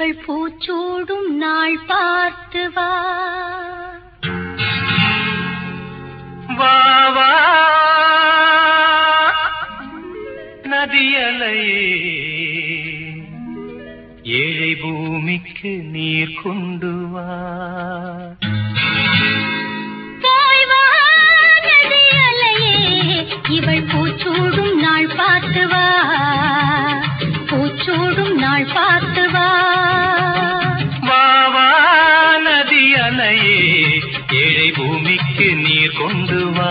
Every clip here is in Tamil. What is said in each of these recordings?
இவள் பூச்சூடும் நாள் பார்த்து வா. வா வா. நதியலையே ஏழை பூமிக்கு நீர் கொண்டு வா. நீர் கொண்டு வா.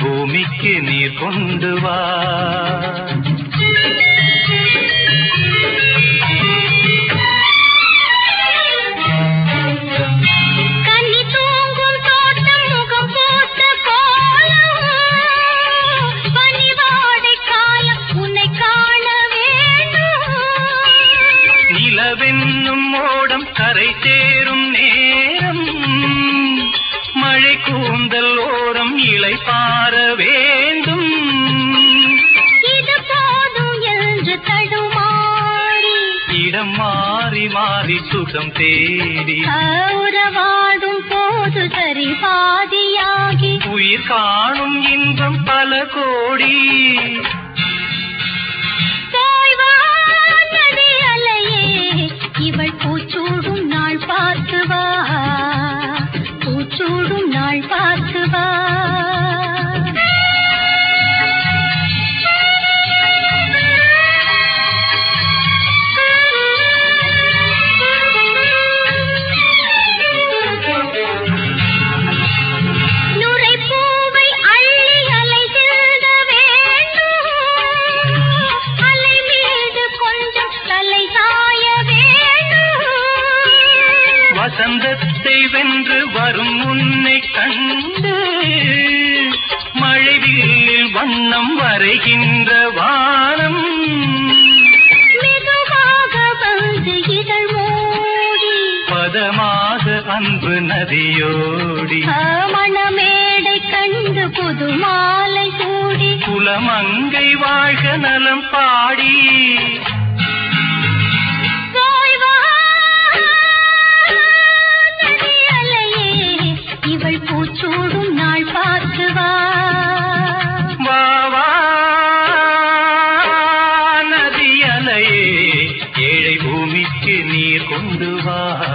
பூமிக்கு நீர் கொண்டு வா. நிலவென்னும் மோடம் கரை சேரும் நேரம் மழை கூந்தல் ஓரம் இலை பார வேண்டும். இது போதும் என்று தடுமாறி. இடம் மாறி மாறி சுகம் தேடி. உறவாடும் போது சரி பாதியாகி உயிர் காணும் இன்பம் பல கோடி. வசந்தத்தை வென்று வரும் உன்னை கண்டு மழைவில்லில் வண்ணம் வரைகின்ற வானம். பதமாக அன்பு நதியோடி. மணமேடை கண்டு புது மாலை சூடி குலமங்கை வாழ்க நலம் பாடி. நீர்